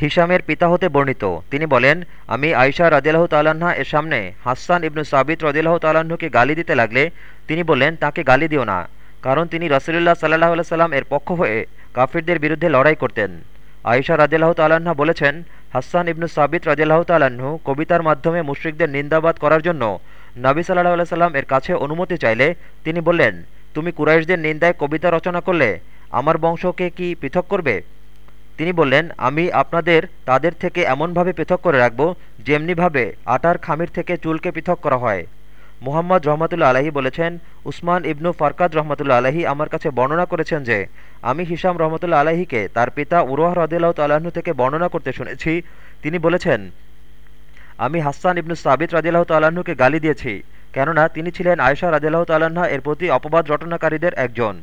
হিশামের পিতা হতে বর্ণিত। তিনি বলেন, আমি আয়সা রাজিয়াল্লাহ তাল্লাহা এর সামনে হাসান ইবনু সাবিত রদিল্লাহ তাল্লাহ্নকে গালি দিতে লাগলে তিনি বললেন, তাকে গালি দিও না। কারণ তিনি রসুলুল্লাহ সাল্লাহ সাল্লাম এর পক্ষ হয়ে কাফিরদের বিরুদ্ধে লড়াই করতেন। আয়সা রাজিয়াল্লাহ তাল্লাহা বলেছেন, হাসান ইবনু সাবিত রাজিয়াল্লাহ তাল্লাহ্ন কবিতার মাধ্যমে মুশ্রিকদের নিন্দাবাদ করার জন্য নবী সাল্লাহ সাল্লাম এর কাছে অনুমতি চাইলে তিনি বললেন, তুমি কুরাইশদের নিন্দায় কবিতা রচনা করলে আমার বংশকে কি পৃথক করবে? তিনি বললেন, আমি আপনাদের, তাদের থেকে এমনভাবে পৃথক করে রাখব যেমনিভাবে আটার খামির থেকে চুলকে পৃথক করা হয়। মুহাম্মদ রহমতুল্লা আলহী বলেছেন, উসমান ইবনু ফারকাদ রহমতুল্লা আলহী আমার কাছে বর্ণনা করেছেন যে, আমি হিসাম রহমতুল্লা আলহীকে তার পিতা উরোহ রদিল্লাহ তাল্লাহ্ন থেকে বর্ণনা করতে শুনেছি। তিনি বলেছেন, আমি হাসান ইবনু সাবিত রাজিল্লাহ তাল্লাহ্নকে গালি দিয়েছি, কেননা তিনি ছিলেন আয়সা রাজিল্লাহ তাল্লাহা এর প্রতি অপবাদ রটনাকারীদের একজন।